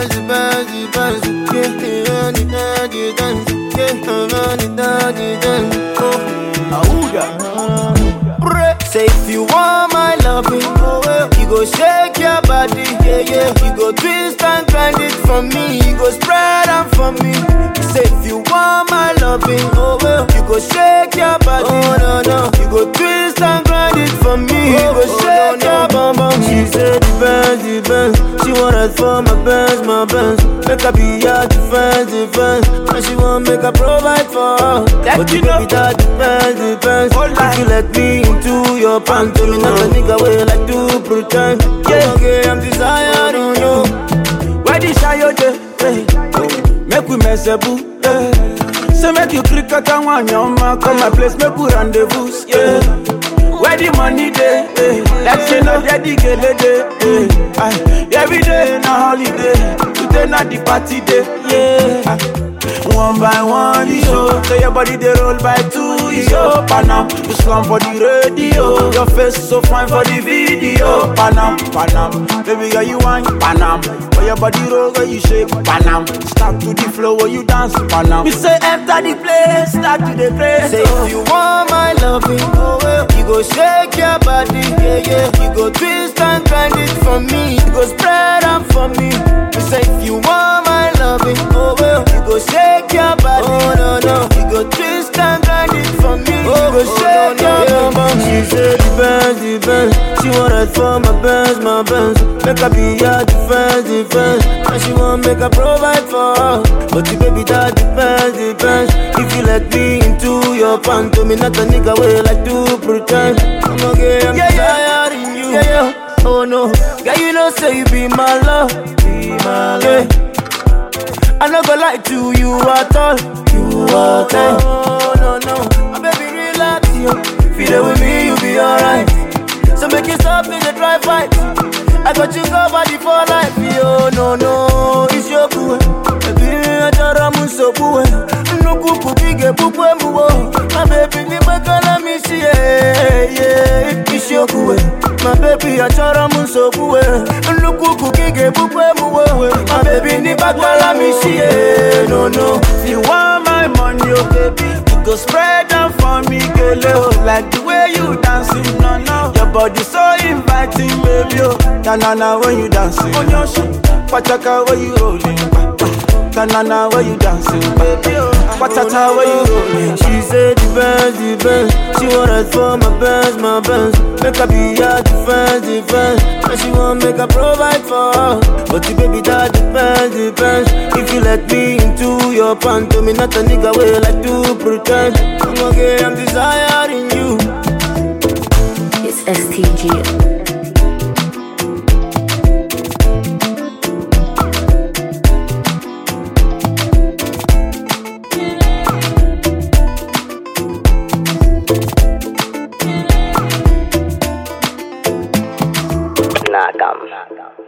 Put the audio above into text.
yeah, the daddy dance, yeah, the daddy dance. Oh. Say if you want my loving, you go shake your body, yeah, yeah. You go twist and grind it for me, you go spread am for me. Say if you want my loving, you go shake depends. She want us for my best, my best. Make her be your defense, defense. And she want make her provide for her. Let but you the know. that depends, depends. Hold If you let me into your pants, tell me not a nigga way like to pretend. Yeah, okay, I'm desiring you. The shayo dey? Hey. Make we mess boo. Hey. Eh. Say make you cricket and one man come my place, make we rendezvous. Yeah. Where the money dey? Let's say no the gele dey. Hey. Aye. Every day na holiday, today na the party day. Yeah. One by one, the show. Say your body they roll by two, it's your panam. You slam for the radio. Your face so fine for the video. Panam, panam. Baby girl, you want panam. For your body roll, girl, you shake panam. Start to the flow, where you dance panam. We say enter the place, start to the place. Say if you want my loving, you go shake your body, yeah, yeah. You go twist and grind it for me, you go spread am for me. You say if you want my loving, oh well, you go shake your body, oh no no. You go twist and grind it for me, you oh, go oh, shake your body. She said depends, depends. She want us for my best, my best. Make her be your defense, defense. And she want make her provide for her. But the baby that depends, depends. Let me into your to me not a nigga way like to pretend. I'm okay, I'm Yeah, yeah. tired in you. Yeah, yeah. Oh no, girl, you know say you be my love, be my love. I no go lie to you at all. You at all. Oh, no, no. My baby, relax, yo. Feel it with me, you be alright. So make you stop in the dry fight. I got you covered for life, yo. No, no, Eh, yeah, yeah. It's your cool. My baby, I tell you, so cool. No kuku bige bukwe muwo. My baby, ni bakala mi see, yeah. No, no. You want my money, oh baby, you go spread them for me, girl. Oh, like the way you dancing, no, no. Your body so inviting, baby. Oh, na na when you dancing on your shit, pachaka when you rolling, na na na when you dancing, baby. Oh, pachata when you rolling. She said depends, depends. She want us for my best, my best. Make her be your defense, defense. And she want make her provide for her. But the baby that depends, depends. If you let me into your pants, to me not a nigga way like to pretend. I'm okay, I'm desiring you. It's STG. Um, not enough.